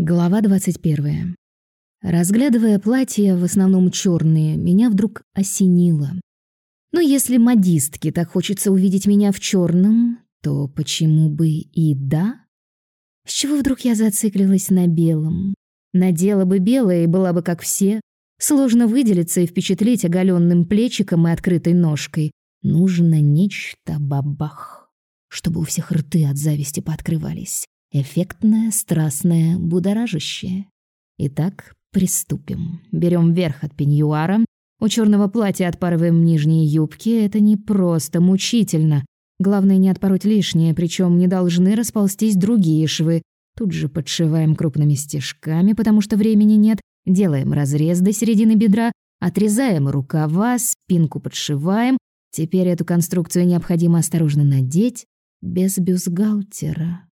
Глава 21. Разглядывая платья, в основном черные, меня вдруг осенило. Но если модистке так хочется увидеть меня в черном, то почему бы и да? С чего вдруг я зациклилась на белом? Надела бы белое и была бы как все. Сложно выделиться и впечатлить оголенным плечиком и открытой ножкой. Нужно нечто бабах, чтобы у всех рты от зависти пооткрывались. Эффектное, страстное, будоражащее. Итак, приступим. Берем верх от пеньюара. У черного платья отпарываем нижние юбки. Это не просто мучительно. Главное не отпороть лишнее, причем не должны расползтись другие швы. Тут же подшиваем крупными стежками, потому что времени нет. Делаем разрез до середины бедра, отрезаем рукава, спинку подшиваем. Теперь эту конструкцию необходимо осторожно надеть без бюстгальтера.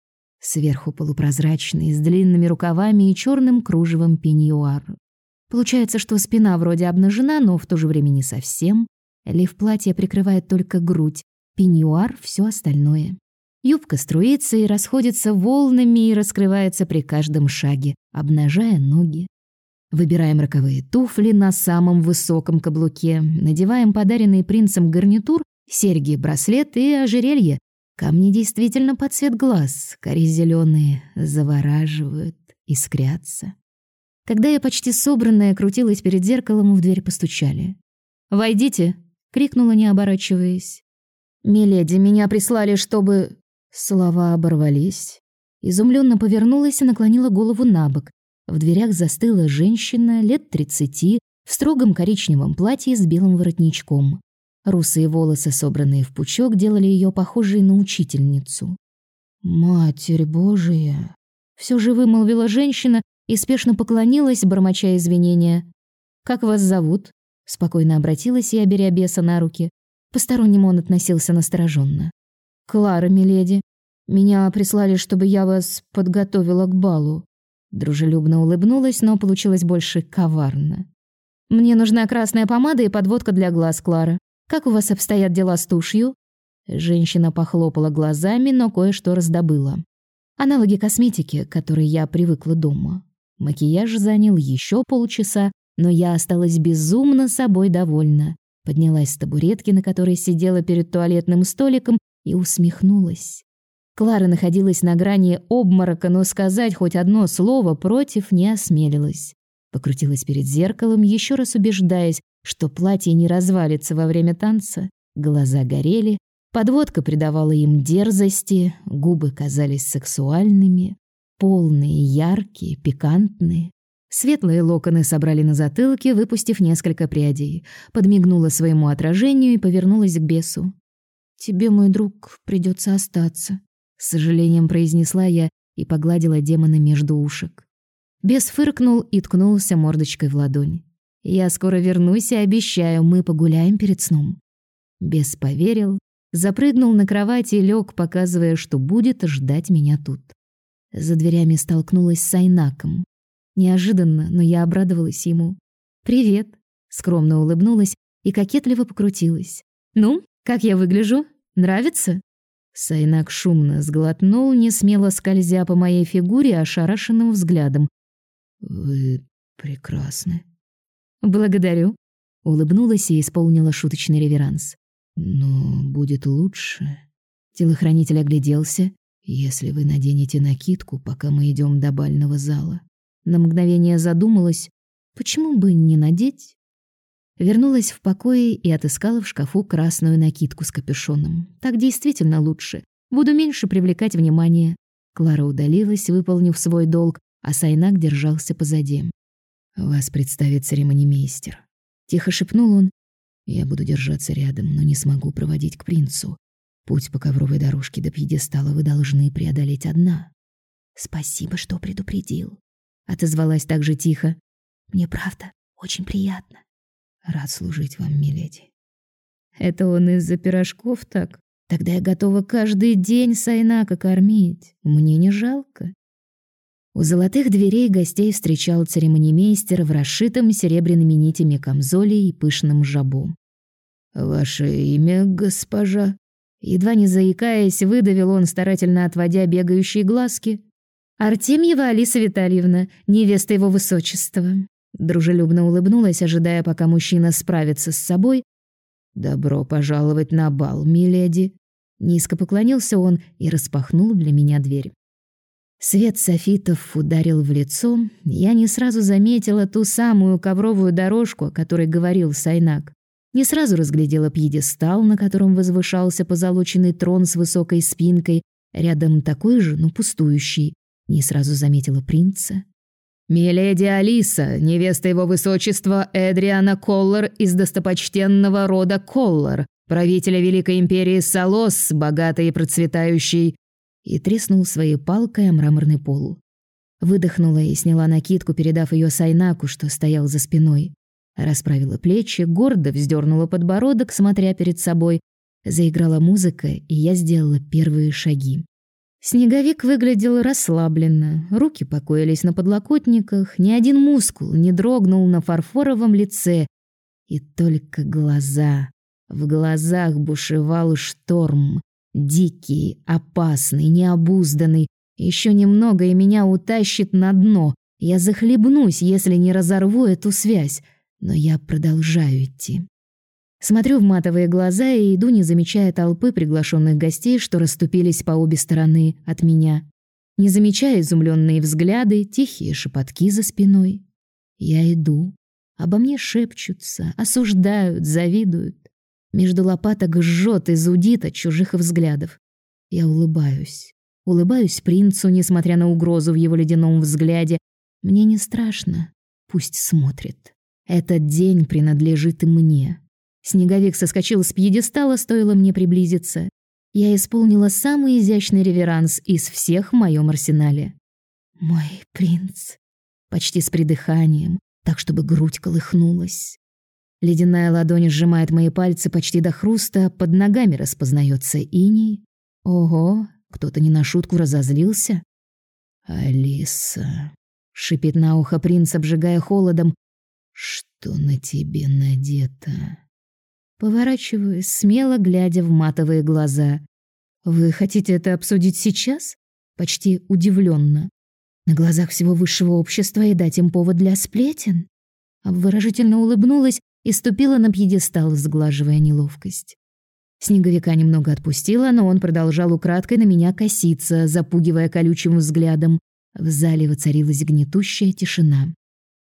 Сверху полупрозрачный, с длинными рукавами и черным кружевом пеньюар. Получается, что спина вроде обнажена, но в то же время не совсем. Лиф платья прикрывает только грудь, пеньюар — все остальное. Юбка струится и расходится волнами и раскрывается при каждом шаге, обнажая ноги. Выбираем роковые туфли на самом высоком каблуке, надеваем подаренный принцем гарнитур, серьги, браслет и ожерелье, Камни действительно под цвет глаз, кори зеленые, завораживают, искрятся. Когда я почти собранная крутилась перед зеркалом, в дверь постучали. «Войдите!» — крикнула, не оборачиваясь. «Миледи, меня прислали, чтобы...» Слова оборвались. Изумленно повернулась и наклонила голову на бок. В дверях застыла женщина лет тридцати в строгом коричневом платье с белым воротничком. Русые волосы, собранные в пучок, делали ее похожей на учительницу. «Матерь Божия!» Все же вымолвила женщина и спешно поклонилась, бормоча извинения. «Как вас зовут?» Спокойно обратилась я, беря беса на руки. Постороннему он относился настороженно. «Клара, миледи, меня прислали, чтобы я вас подготовила к балу». Дружелюбно улыбнулась, но получилось больше коварно. «Мне нужна красная помада и подводка для глаз, Клара. Как у вас обстоят дела с тушью?» Женщина похлопала глазами, но кое-что раздобыла. Аналоги косметики, к которой я привыкла дома. Макияж занял еще полчаса, но я осталась безумно собой довольна. Поднялась с табуретки, на которой сидела перед туалетным столиком, и усмехнулась. Клара находилась на грани обморока, но сказать хоть одно слово против не осмелилась. Покрутилась перед зеркалом, еще раз убеждаясь, что платье не развалится во время танца. Глаза горели, подводка придавала им дерзости, губы казались сексуальными, полные, яркие, пикантные. Светлые локоны собрали на затылке, выпустив несколько прядей. Подмигнула своему отражению и повернулась к бесу. «Тебе, мой друг, придется остаться», — с сожалением произнесла я и погладила демона между ушек. Бес фыркнул и ткнулся мордочкой в ладонь. «Я скоро вернусь и обещаю, мы погуляем перед сном». Бес поверил, запрыгнул на кровать и лег, показывая, что будет ждать меня тут. За дверями столкнулась с Айнаком. Неожиданно, но я обрадовалась ему. «Привет», — скромно улыбнулась и кокетливо покрутилась. «Ну, как я выгляжу? Нравится?» Сайнак шумно сглотнул, не смело скользя по моей фигуре ошарашенным взглядом, «Вы прекрасны». «Благодарю», — улыбнулась и исполнила шуточный реверанс. «Но будет лучше». Телохранитель огляделся. «Если вы наденете накидку, пока мы идем до бального зала». На мгновение задумалась, почему бы не надеть? Вернулась в покое и отыскала в шкафу красную накидку с капюшоном. Так действительно лучше. Буду меньше привлекать внимание. Клара удалилась, выполнив свой долг, а Сайнак держался позади. «Вас представит церемонимейстер», — тихо шепнул он. «Я буду держаться рядом, но не смогу проводить к принцу. Путь по ковровой дорожке до пьедестала вы должны преодолеть одна». «Спасибо, что предупредил», — отозвалась так же тихо. «Мне правда очень приятно». «Рад служить вам, миледи». «Это он из-за пирожков так? Тогда я готова каждый день Сайнака кормить. Мне не жалко». У золотых дверей гостей встречал церемонимейстер в расшитом серебряными нитями камзоле и пышном жабу. «Ваше имя, госпожа?» Едва не заикаясь, выдавил он, старательно отводя бегающие глазки. Артемьева Алиса Витальевна, невеста его высочества. Дружелюбно улыбнулась, ожидая, пока мужчина справится с собой. Добро пожаловать на бал, миледи. Низко поклонился он и распахнул для меня дверь. Свет софитов ударил в лицо. Я не сразу заметила ту самую ковровую дорожку, о которой говорил Сайнак. Не сразу разглядела пьедестал, на котором возвышался позолоченный трон с высокой спинкой, рядом такой же, но пустующий. Не сразу заметила принца. «Миледи Алиса, невеста его высочества Эдриана Коллар из достопочтенного рода Коллар, правителя Великой империи Салос, богатой и процветающей и треснул своей палкой о мраморный пол. Выдохнула и сняла накидку, передав ее Сайнаку, что стоял за спиной. Расправила плечи, гордо вздернула подбородок, смотря перед собой. Заиграла музыка, и я сделала первые шаги. Снеговик выглядел расслабленно, руки покоились на подлокотниках, ни один мускул не дрогнул на фарфоровом лице, и только глаза. В глазах бушевал шторм, Дикий, опасный, необузданный. Еще немного, и меня утащит на дно. Я захлебнусь, если не разорву эту связь. Но я продолжаю идти. Смотрю в матовые глаза и иду, не замечая толпы приглашенных гостей, что расступились по обе стороны от меня. Не замечая изумленные взгляды, тихие шепотки за спиной. Я иду. Обо мне шепчутся, осуждают, завидуют. Между лопаток жжет и зудит от чужих взглядов. Я улыбаюсь. Улыбаюсь принцу, несмотря на угрозу в его ледяном взгляде. Мне не страшно. Пусть смотрит. Этот день принадлежит и мне. Снеговик соскочил с пьедестала, стоило мне приблизиться. Я исполнила самый изящный реверанс из всех в моем арсенале. Мой принц. Почти с придыханием, так чтобы грудь колыхнулась. Ледяная ладонь сжимает мои пальцы почти до хруста, под ногами распознается иней. Ого, кто-то не на шутку разозлился. «Алиса», — шипит на ухо принц, обжигая холодом, — «что на тебе надето?» Поворачиваюсь, смело глядя в матовые глаза. «Вы хотите это обсудить сейчас?» Почти удивленно. На глазах всего высшего общества и дать им повод для сплетен? Обворожительно улыбнулась и ступила на пьедестал, сглаживая неловкость. Снеговика немного отпустила, но он продолжал украдкой на меня коситься, запугивая колючим взглядом. В зале воцарилась гнетущая тишина.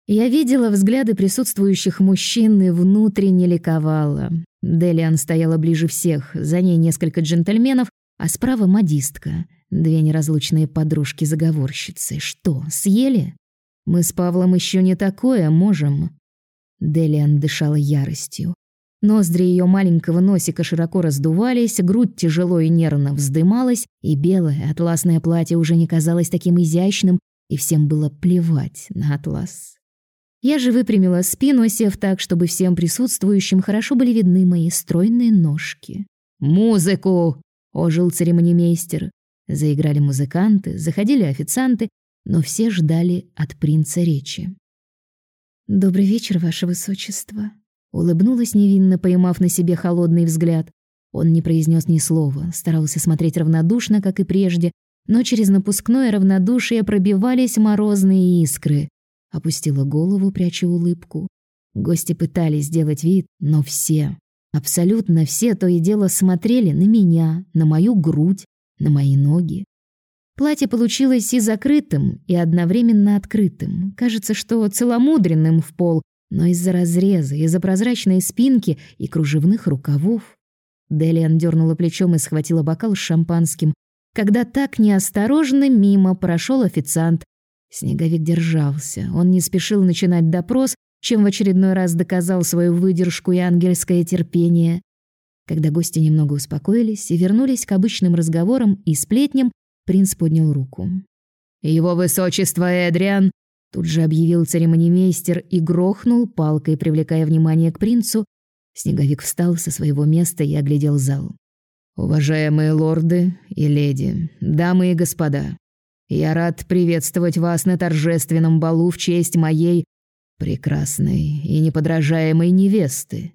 Я видела взгляды присутствующих мужчин и внутренне ликовала. Делиан стояла ближе всех, за ней несколько джентльменов, а справа модистка, две неразлучные подружки-заговорщицы. Что, съели? Мы с Павлом еще не такое можем. Делиан дышала яростью. Ноздри ее маленького носика широко раздувались, грудь тяжело и нервно вздымалась, и белое атласное платье уже не казалось таким изящным, и всем было плевать на атлас. Я же выпрямила спину, сев так, чтобы всем присутствующим хорошо были видны мои стройные ножки. «Музыку!» — ожил церемонимейстер. Заиграли музыканты, заходили официанты, но все ждали от принца речи. Добрый вечер, ваше высочество, улыбнулась невинно, поймав на себе холодный взгляд. Он не произнес ни слова, старался смотреть равнодушно, как и прежде, но через напускное равнодушие пробивались морозные искры. Опустила голову, пряча улыбку. Гости пытались сделать вид, но все, абсолютно все то и дело смотрели на меня, на мою грудь, на мои ноги. Платье получилось и закрытым, и одновременно открытым. Кажется, что целомудренным в пол, но из-за разреза, из-за прозрачной спинки и кружевных рукавов. Делиан дернула плечом и схватила бокал с шампанским. Когда так неосторожно мимо прошел официант, Снеговик держался. Он не спешил начинать допрос, чем в очередной раз доказал свою выдержку и ангельское терпение. Когда гости немного успокоились и вернулись к обычным разговорам и сплетням, Принц поднял руку. «Его высочество Эдриан!» Тут же объявил церемонимейстер и грохнул палкой, привлекая внимание к принцу. Снеговик встал со своего места и оглядел зал. «Уважаемые лорды и леди, дамы и господа, я рад приветствовать вас на торжественном балу в честь моей прекрасной и неподражаемой невесты».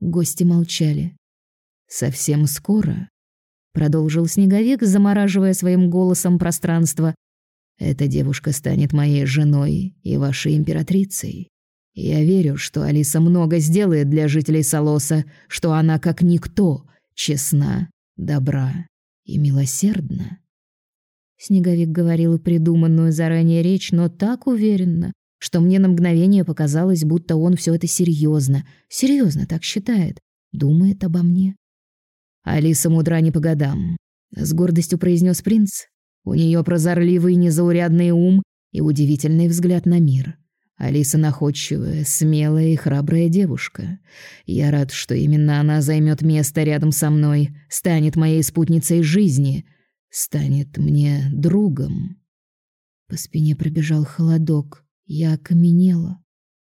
Гости молчали. «Совсем скоро продолжил снеговик, замораживая своим голосом пространство. Эта девушка станет моей женой и вашей императрицей. Я верю, что Алиса много сделает для жителей Солоса, что она как никто честна, добра и милосердна. Снеговик говорил придуманную заранее речь, но так уверенно, что мне на мгновение показалось, будто он все это серьезно, серьезно так считает, думает обо мне. Алиса мудра не по годам, с гордостью произнес принц. У нее прозорливый незаурядный ум и удивительный взгляд на мир. Алиса находчивая, смелая и храбрая девушка. Я рад, что именно она займет место рядом со мной, станет моей спутницей жизни, станет мне другом. По спине пробежал холодок. Я окаменела.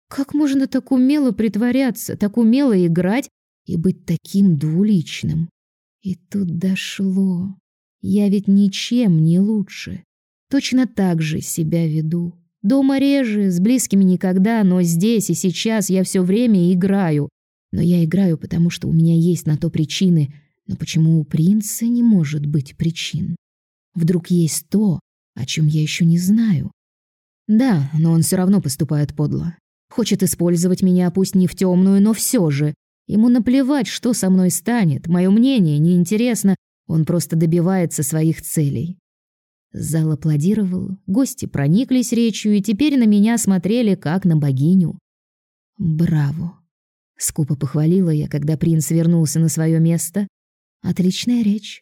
Как можно так умело притворяться, так умело играть и быть таким двуличным? И тут дошло. Я ведь ничем не лучше. Точно так же себя веду. Дома реже, с близкими никогда, но здесь и сейчас я все время играю. Но я играю, потому что у меня есть на то причины. Но почему у принца не может быть причин? Вдруг есть то, о чем я еще не знаю? Да, но он все равно поступает подло. Хочет использовать меня, пусть не в темную, но все же. Ему наплевать, что со мной станет. Мое мнение неинтересно. Он просто добивается своих целей. Зал аплодировал, гости прониклись речью и теперь на меня смотрели как на богиню. Браво, скупо похвалила я, когда принц вернулся на свое место. Отличная речь.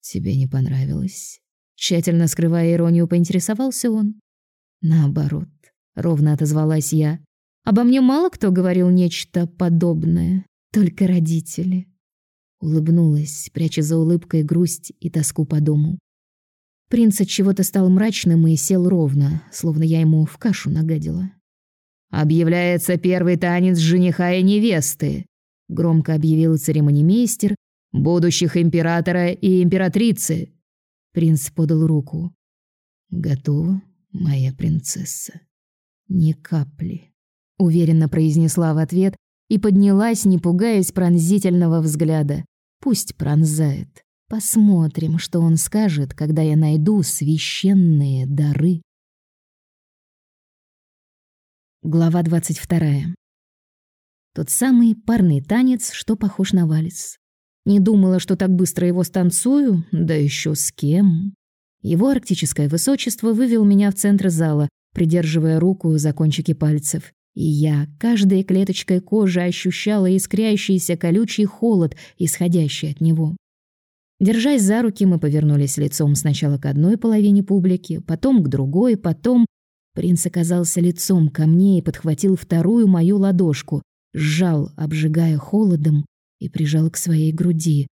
Тебе не понравилось? Тщательно скрывая иронию, поинтересовался он. Наоборот, ровно отозвалась я. Обо мне мало кто говорил нечто подобное, только родители. Улыбнулась, пряча за улыбкой грусть и тоску по дому. Принц от чего-то стал мрачным и сел ровно, словно я ему в кашу нагадила. Объявляется первый танец жениха и невесты, громко объявил церемонимейстер будущих императора и императрицы. Принц подал руку. Готово, моя принцесса. Ни капли, уверенно произнесла в ответ и поднялась, не пугаясь пронзительного взгляда. Пусть пронзает. Посмотрим, что он скажет, когда я найду священные дары. Глава двадцать вторая. Тот самый парный танец, что похож на вальс. Не думала, что так быстро его станцую, да еще с кем. Его арктическое высочество вывел меня в центр зала, придерживая руку за кончики пальцев. И я каждой клеточкой кожи ощущала искрящийся колючий холод, исходящий от него. Держась за руки, мы повернулись лицом сначала к одной половине публики, потом к другой, потом... Принц оказался лицом ко мне и подхватил вторую мою ладошку, сжал, обжигая холодом, и прижал к своей груди.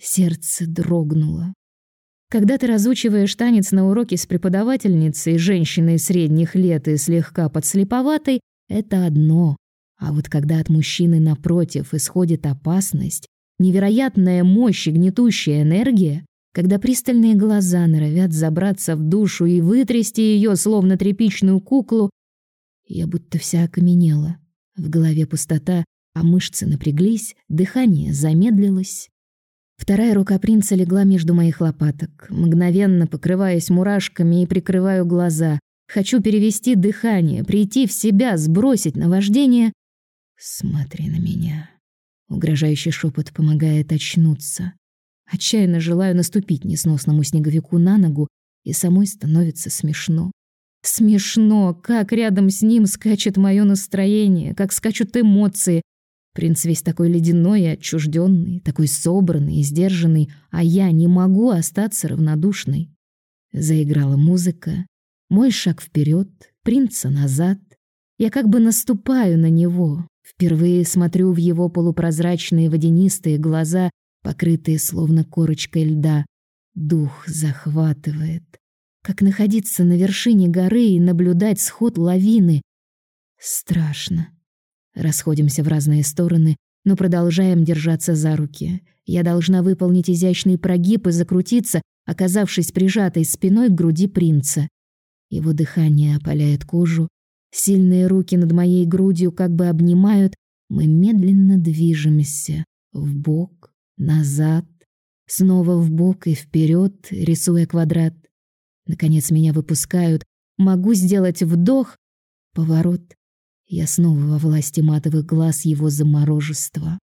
Сердце дрогнуло. Когда ты разучиваешь танец на уроке с преподавательницей, женщиной средних лет и слегка подслеповатой, это одно. А вот когда от мужчины напротив исходит опасность, невероятная мощь и гнетущая энергия, когда пристальные глаза норовят забраться в душу и вытрясти ее, словно тряпичную куклу, я будто вся окаменела. В голове пустота, а мышцы напряглись, дыхание замедлилось. Вторая рука принца легла между моих лопаток, мгновенно покрываясь мурашками и прикрываю глаза. Хочу перевести дыхание, прийти в себя, сбросить наваждение. Смотри на меня. Угрожающий шепот помогает очнуться. Отчаянно желаю наступить несносному снеговику на ногу, и самой становится смешно. Смешно, как рядом с ним скачет мое настроение, как скачут эмоции, Принц весь такой ледяной и отчужденный, такой собранный и сдержанный, а я не могу остаться равнодушной. Заиграла музыка. Мой шаг вперед, принца назад. Я как бы наступаю на него. Впервые смотрю в его полупрозрачные водянистые глаза, покрытые словно корочкой льда. Дух захватывает. Как находиться на вершине горы и наблюдать сход лавины. Страшно. Расходимся в разные стороны, но продолжаем держаться за руки. Я должна выполнить изящный прогиб и закрутиться, оказавшись прижатой спиной к груди принца. Его дыхание опаляет кожу, сильные руки над моей грудью как бы обнимают, мы медленно движемся в бок, назад, снова в бок и вперед, рисуя квадрат. Наконец меня выпускают. Могу сделать вдох. Поворот. Я снова во власти матовых глаз его заморожества.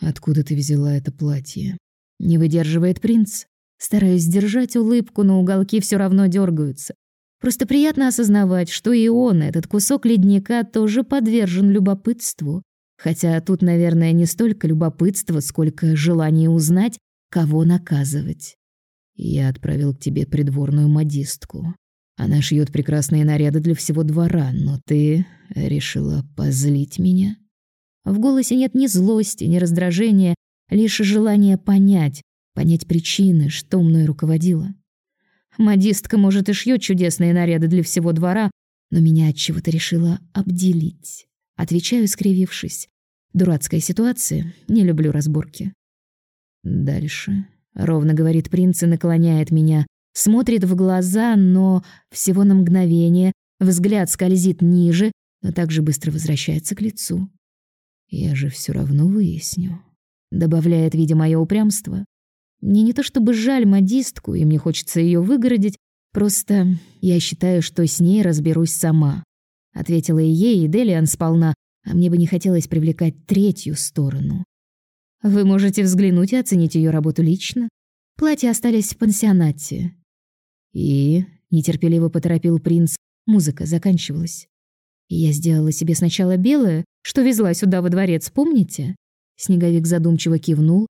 Откуда ты взяла это платье? Не выдерживает принц. Стараюсь сдержать улыбку, но уголки все равно дергаются. Просто приятно осознавать, что и он, этот кусок ледника, тоже подвержен любопытству. Хотя тут, наверное, не столько любопытство, сколько желание узнать, кого наказывать. Я отправил к тебе придворную модистку. Она шьет прекрасные наряды для всего двора, но ты решила позлить меня. В голосе нет ни злости, ни раздражения, лишь желание понять, понять причины, что мной руководило. Модистка, может, и шьет чудесные наряды для всего двора, но меня от чего-то решила обделить. Отвечаю, скривившись. Дурацкая ситуация, не люблю разборки. Дальше, ровно говорит принц и наклоняет меня, смотрит в глаза, но всего на мгновение, взгляд скользит ниже, но также быстро возвращается к лицу. Я же все равно выясню, добавляет, видя мое упрямство. Мне не то чтобы жаль модистку, и мне хочется ее выгородить, просто я считаю, что с ней разберусь сама. Ответила ей, и Делиан сполна, а мне бы не хотелось привлекать третью сторону. Вы можете взглянуть и оценить ее работу лично. Платья остались в пансионате. И нетерпеливо поторопил принц. Музыка заканчивалась. Я сделала себе сначала белое, что везла сюда во дворец, помните? Снеговик задумчиво кивнул,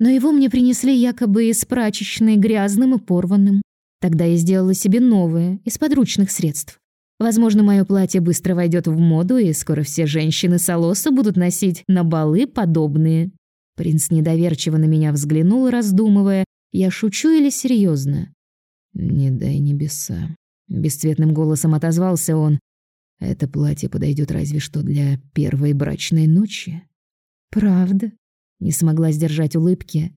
но его мне принесли якобы из прачечной грязным и порванным. Тогда я сделала себе новое, из подручных средств. Возможно, мое платье быстро войдет в моду, и скоро все женщины Солоса будут носить на балы подобные. Принц недоверчиво на меня взглянул, раздумывая, я шучу или серьезно. «Не дай небеса», — бесцветным голосом отозвался он. «Это платье подойдет разве что для первой брачной ночи». «Правда?» Не смогла сдержать улыбки.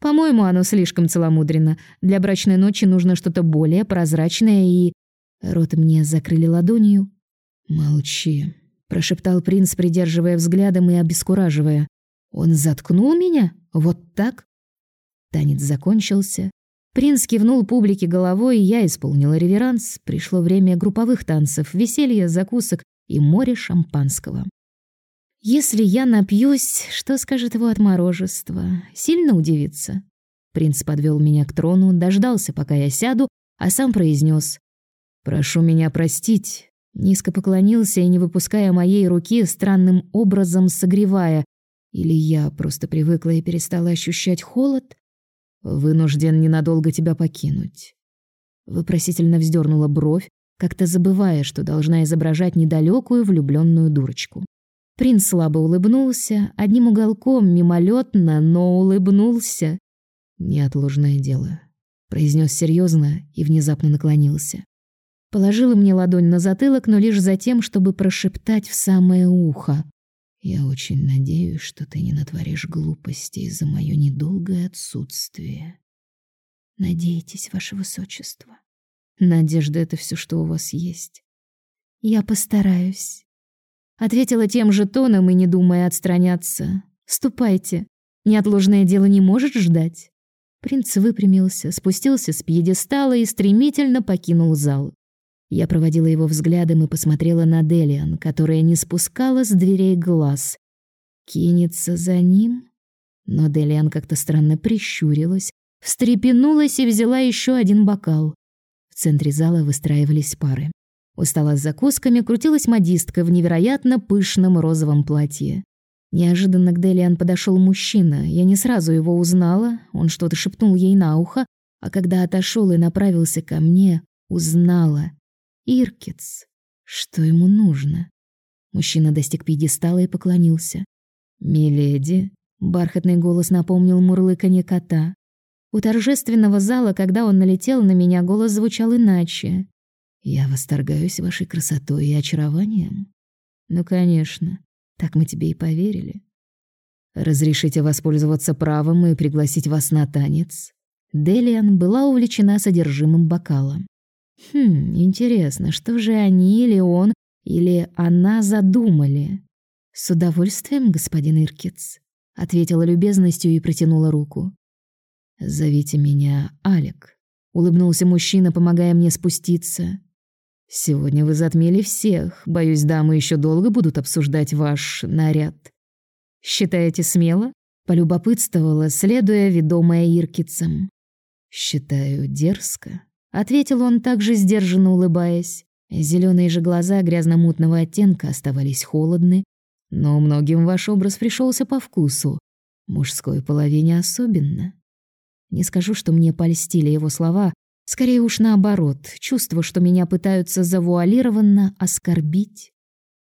По-моему, оно слишком целомудренно. Для брачной ночи нужно что-то более прозрачное и... Рот мне закрыли ладонью. «Молчи», — прошептал принц, придерживая взглядом и обескураживая. «Он заткнул меня? Вот так?» Танец закончился. Принц кивнул публике головой, и я исполнила реверанс. Пришло время групповых танцев, веселья, закусок и море шампанского. Если я напьюсь, что скажет его отморожество? Сильно удивится. Принц подвел меня к трону, дождался, пока я сяду, а сам произнес: "Прошу меня простить". Низко поклонился и не выпуская моей руки, странным образом согревая. Или я просто привыкла и перестала ощущать холод? Вынужден ненадолго тебя покинуть. Вопросительно вздернула бровь, как-то забывая, что должна изображать недалекую влюбленную дурочку. Принц слабо улыбнулся, одним уголком, мимолетно, но улыбнулся. «Неотложное дело», — произнес серьезно и внезапно наклонился. Положил мне ладонь на затылок, но лишь за тем, чтобы прошептать в самое ухо. «Я очень надеюсь, что ты не натворишь глупостей за мое недолгое отсутствие». «Надейтесь, ваше высочество». «Надежда — это все, что у вас есть». «Я постараюсь». Ответила тем же тоном и не думая отстраняться. «Ступайте. Неотложное дело не может ждать». Принц выпрямился, спустился с пьедестала и стремительно покинул зал. Я проводила его взглядом и посмотрела на Делиан, которая не спускала с дверей глаз. Кинется за ним? Но Делиан как-то странно прищурилась, встрепенулась и взяла еще один бокал. В центре зала выстраивались пары. У стола с закусками крутилась модистка в невероятно пышном розовом платье. Неожиданно к Делиан подошел мужчина. Я не сразу его узнала. Он что-то шепнул ей на ухо, а когда отошел и направился ко мне, узнала. Иркиц. Что ему нужно? Мужчина достиг пьедестала и поклонился. «Миледи», — бархатный голос напомнил мурлыканье кота. У торжественного зала, когда он налетел на меня, голос звучал иначе. Я восторгаюсь вашей красотой и очарованием. Ну, конечно, так мы тебе и поверили. Разрешите воспользоваться правом и пригласить вас на танец. Делиан была увлечена содержимым бокала. Хм, интересно, что же они или он, или она задумали? С удовольствием, господин Иркиц, ответила любезностью и протянула руку. Зовите меня Алек. улыбнулся мужчина, помогая мне спуститься. Сегодня вы затмили всех. Боюсь, дамы еще долго будут обсуждать ваш наряд. Считаете смело? полюбопытствовала, следуя ведомая Иркицем. Считаю дерзко, ответил он также сдержанно улыбаясь. Зеленые же глаза грязно-мутного оттенка оставались холодны, но многим ваш образ пришелся по вкусу, мужской половине особенно. Не скажу, что мне польстили его слова, скорее уж наоборот, чувство, что меня пытаются завуалированно оскорбить.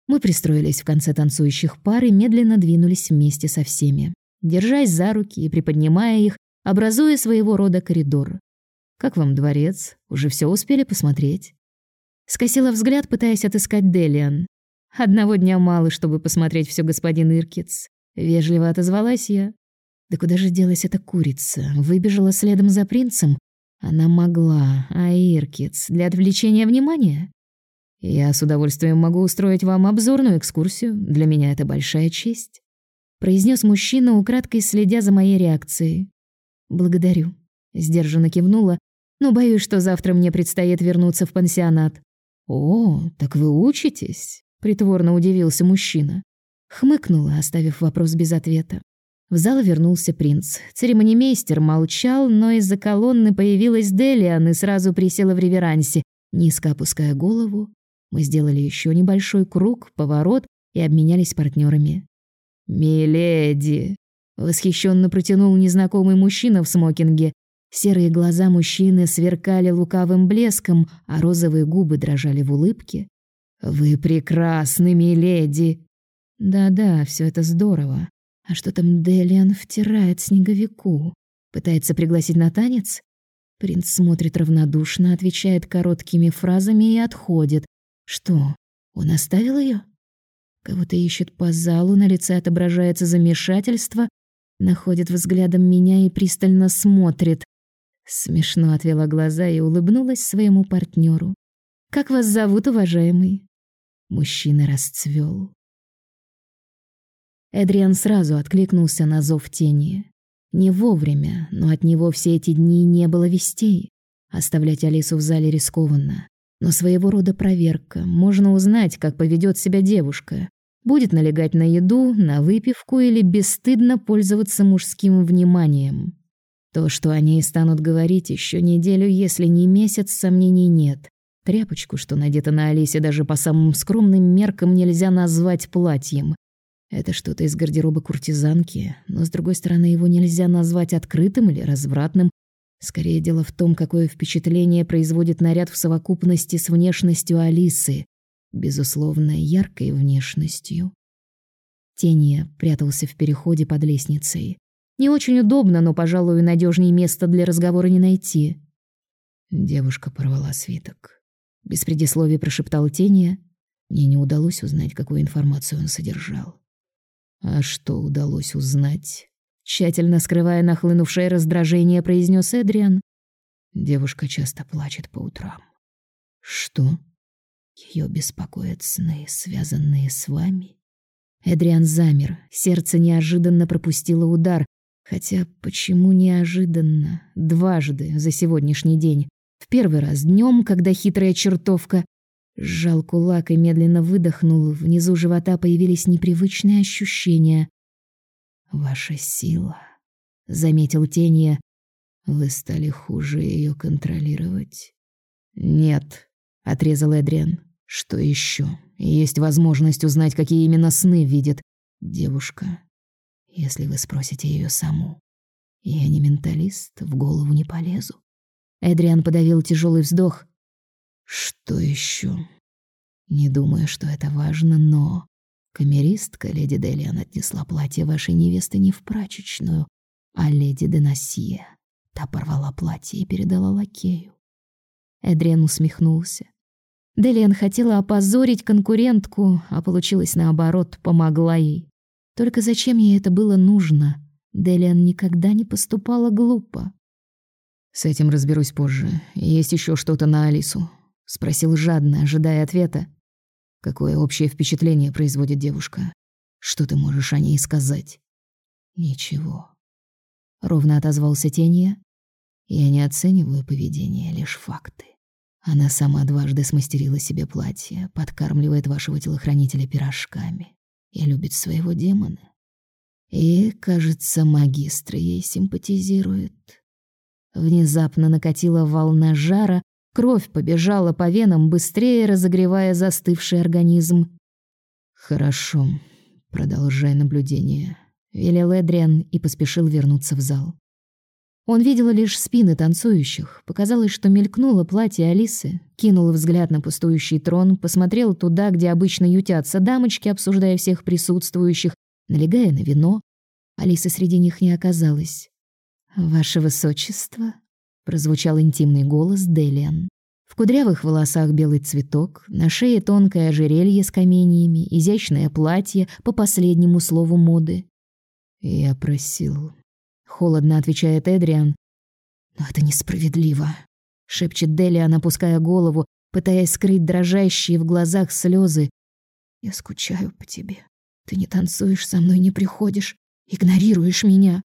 Мы пристроились в конце танцующих пар и медленно двинулись вместе со всеми, держась за руки и приподнимая их, образуя своего рода коридор. «Как вам дворец? Уже все успели посмотреть?» Скосила взгляд, пытаясь отыскать Делиан. Одного дня мало, чтобы посмотреть все господин Иркиц. Вежливо отозвалась я. Да куда же делась эта курица? Выбежала следом за принцем? Она могла, а Иркиц для отвлечения внимания? Я с удовольствием могу устроить вам обзорную экскурсию. Для меня это большая честь, произнес мужчина, украдкой следя за моей реакцией. Благодарю, сдержанно кивнула, но боюсь, что завтра мне предстоит вернуться в пансионат. О, так вы учитесь? притворно удивился мужчина. Хмыкнула, оставив вопрос без ответа. В зал вернулся принц. Церемонимейстер молчал, но из-за колонны появилась Делиан и сразу присела в реверансе, низко опуская голову. Мы сделали еще небольшой круг, поворот и обменялись партнерами. «Миледи!» — восхищенно протянул незнакомый мужчина в смокинге. Серые глаза мужчины сверкали лукавым блеском, а розовые губы дрожали в улыбке. Вы прекрасны, миледи. Да-да, все это здорово. А что там Делиан втирает снеговику? Пытается пригласить на танец? Принц смотрит равнодушно, отвечает короткими фразами и отходит. Что, он оставил ее? Кого-то ищет по залу, на лице отображается замешательство, находит взглядом меня и пристально смотрит. Смешно отвела глаза и улыбнулась своему партнеру. «Как вас зовут, уважаемый?» Мужчина расцвел. Эдриан сразу откликнулся на зов тени. Не вовремя, но от него все эти дни не было вестей. Оставлять Алису в зале рискованно. Но своего рода проверка. Можно узнать, как поведет себя девушка. Будет налегать на еду, на выпивку или бесстыдно пользоваться мужским вниманием. То, что они станут говорить еще неделю, если не месяц, сомнений нет. Тряпочку, что надета на Алисе даже по самым скромным меркам, нельзя назвать платьем. Это что-то из гардероба куртизанки, но, с другой стороны, его нельзя назвать открытым или развратным. Скорее дело в том, какое впечатление производит наряд в совокупности с внешностью Алисы, безусловно, яркой внешностью. Тенья прятался в переходе под лестницей. Не очень удобно, но, пожалуй, надежнее места для разговора не найти. Девушка порвала свиток. Без предисловий прошептал Тения. Мне не удалось узнать, какую информацию он содержал. А что удалось узнать? Тщательно скрывая нахлынувшее раздражение, произнес Эдриан. Девушка часто плачет по утрам. Что? Ее беспокоят сны, связанные с вами? Эдриан замер, сердце неожиданно пропустило удар, хотя почему неожиданно? Дважды за сегодняшний день. В первый раз днем, когда хитрая чертовка сжал кулак и медленно выдохнул, внизу живота появились непривычные ощущения. «Ваша сила», — заметил Тения, — «вы стали хуже ее контролировать». «Нет», — отрезал Эдриан. «Что еще? Есть возможность узнать, какие именно сны видит девушка, если вы спросите ее саму. Я не менталист, в голову не полезу. Эдриан подавил тяжелый вздох. Что еще? Не думаю, что это важно, но камеристка леди Делиан отнесла платье вашей невесты не в прачечную, а леди Денасье. Та порвала платье и передала лакею. Эдриан усмехнулся. Делиан хотела опозорить конкурентку, а получилось наоборот, помогла ей. Только зачем ей это было нужно? Делиан никогда не поступала глупо. С этим разберусь позже. Есть еще что-то на Алису, спросил жадно, ожидая ответа. Какое общее впечатление производит девушка? Что ты можешь о ней сказать? Ничего. Ровно отозвался Тенья. Я не оцениваю поведение, лишь факты. Она сама дважды смастерила себе платье, подкармливает вашего телохранителя пирожками и любит своего демона. И, кажется, магистр ей симпатизирует. Внезапно накатила волна жара, кровь побежала по венам, быстрее разогревая застывший организм. «Хорошо, продолжай наблюдение», — велел Эдриан и поспешил вернуться в зал. Он видел лишь спины танцующих. Показалось, что мелькнуло платье Алисы, кинул взгляд на пустующий трон, посмотрел туда, где обычно ютятся дамочки, обсуждая всех присутствующих, налегая на вино. Алисы среди них не оказалось. «Ваше высочество», — прозвучал интимный голос Делиан. В кудрявых волосах белый цветок, на шее тонкое ожерелье с каменьями, изящное платье по последнему слову моды. «Я просил», холодно отвечает Эдриан. Но это несправедливо, шепчет Делиан, опуская голову, пытаясь скрыть дрожащие в глазах слезы. Я скучаю по тебе. Ты не танцуешь со мной, не приходишь, игнорируешь меня.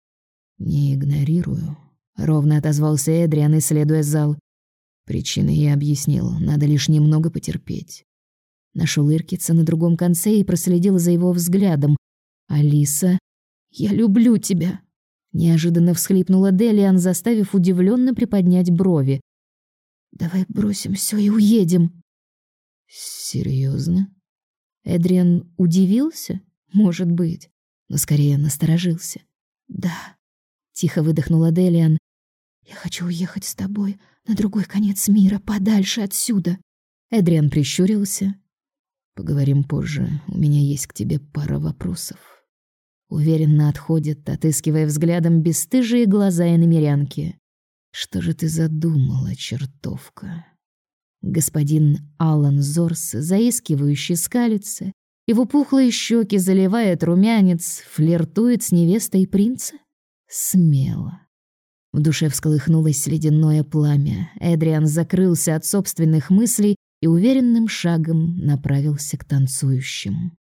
Не игнорирую, ровно отозвался Эдриан, исследуя зал. Причины я объяснил, надо лишь немного потерпеть. Нашел Иркица на другом конце и проследил за его взглядом. Алиса, я люблю тебя. Неожиданно всхлипнула Делиан, заставив удивленно приподнять брови. «Давай бросим все и уедем». «Серьезно?» Эдриан удивился? Может быть, но скорее насторожился. «Да», — тихо выдохнула Делиан. «Я хочу уехать с тобой на другой конец мира, подальше отсюда». Эдриан прищурился. «Поговорим позже. У меня есть к тебе пара вопросов». Уверенно отходит, отыскивая взглядом бесстыжие глаза и намерянки. Что же ты задумала, чертовка? Господин Алан Зорс, заискивающий скалится, его пухлые щеки заливает румянец, флиртует с невестой принца? Смело. В душе всколыхнулось ледяное пламя. Эдриан закрылся от собственных мыслей и уверенным шагом направился к танцующим.